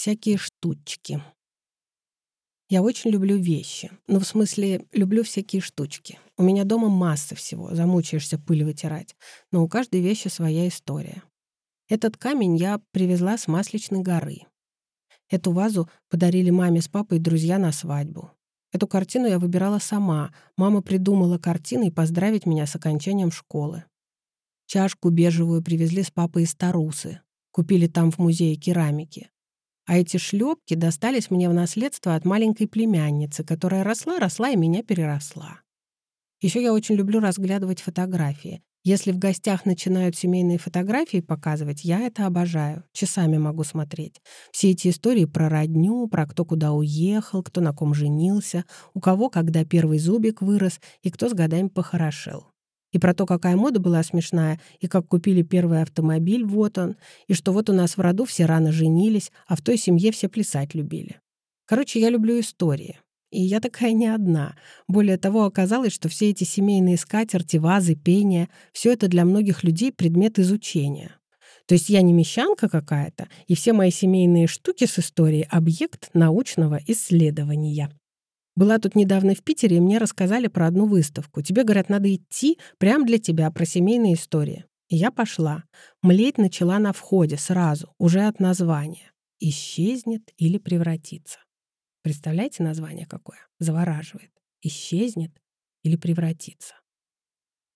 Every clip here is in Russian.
Всякие штучки. Я очень люблю вещи. Ну, в смысле, люблю всякие штучки. У меня дома масса всего, замучаешься пыль вытирать. Но у каждой вещи своя история. Этот камень я привезла с Масличной горы. Эту вазу подарили маме с папой друзья на свадьбу. Эту картину я выбирала сама. Мама придумала картины и поздравить меня с окончанием школы. Чашку бежевую привезли с папой из Тарусы. Купили там в музее керамики. А эти шлепки достались мне в наследство от маленькой племянницы, которая росла, росла и меня переросла. Еще я очень люблю разглядывать фотографии. Если в гостях начинают семейные фотографии показывать, я это обожаю. Часами могу смотреть. Все эти истории про родню, про кто куда уехал, кто на ком женился, у кого когда первый зубик вырос и кто с годами похорошел. И про то, какая мода была смешная, и как купили первый автомобиль, вот он, и что вот у нас в роду все рано женились, а в той семье все плясать любили. Короче, я люблю истории. И я такая не одна. Более того, оказалось, что все эти семейные скатерти, вазы, пения — все это для многих людей предмет изучения. То есть я не мещанка какая-то, и все мои семейные штуки с историей — объект научного исследования. Была тут недавно в Питере, и мне рассказали про одну выставку. Тебе, говорят, надо идти прямо для тебя, про семейные истории. И я пошла. Млеть начала на входе сразу, уже от названия. «Исчезнет или превратится». Представляете название какое? Завораживает. «Исчезнет или превратится».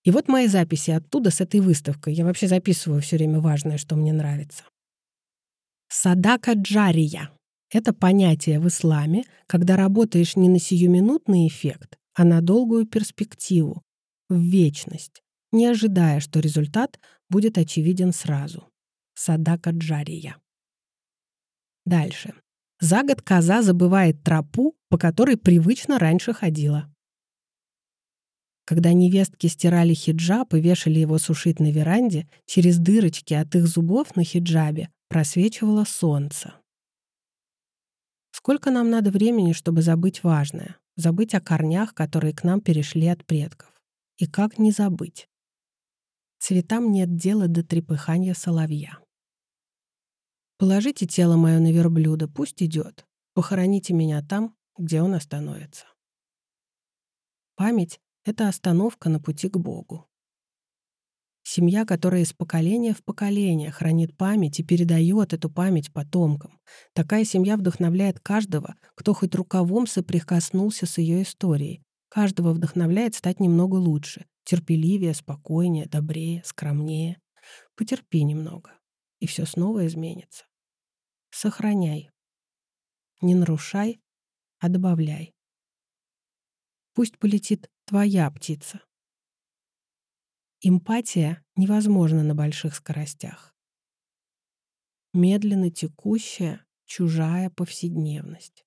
И вот мои записи оттуда с этой выставкой. Я вообще записываю все время важное, что мне нравится. Садака Джария это понятие в исламе, когда работаешь не на сиюминутный эффект, а на долгую перспективу, в вечность, не ожидая, что результат будет очевиден сразу. Садака Джария. Дальше. За год коза забывает тропу, по которой привычно раньше ходила. Когда невестки стирали хиджаб и вешали его сушить на веранде, через дырочки от их зубов на хиджабе просвечивало солнце. Сколько нам надо времени, чтобы забыть важное, забыть о корнях, которые к нам перешли от предков? И как не забыть? Цветам нет дела до трепыхания соловья. Положите тело мое на верблюда, пусть идет. Похороните меня там, где он остановится. Память — это остановка на пути к Богу. Семья, которая из поколения в поколение хранит память и передает эту память потомкам. Такая семья вдохновляет каждого, кто хоть рукавом соприкоснулся с ее историей. Каждого вдохновляет стать немного лучше, терпеливее, спокойнее, добрее, скромнее. Потерпи немного, и все снова изменится. Сохраняй. Не нарушай, а добавляй. Пусть полетит твоя птица, Эмпатия невозможна на больших скоростях. Медленно текущая, чужая повседневность.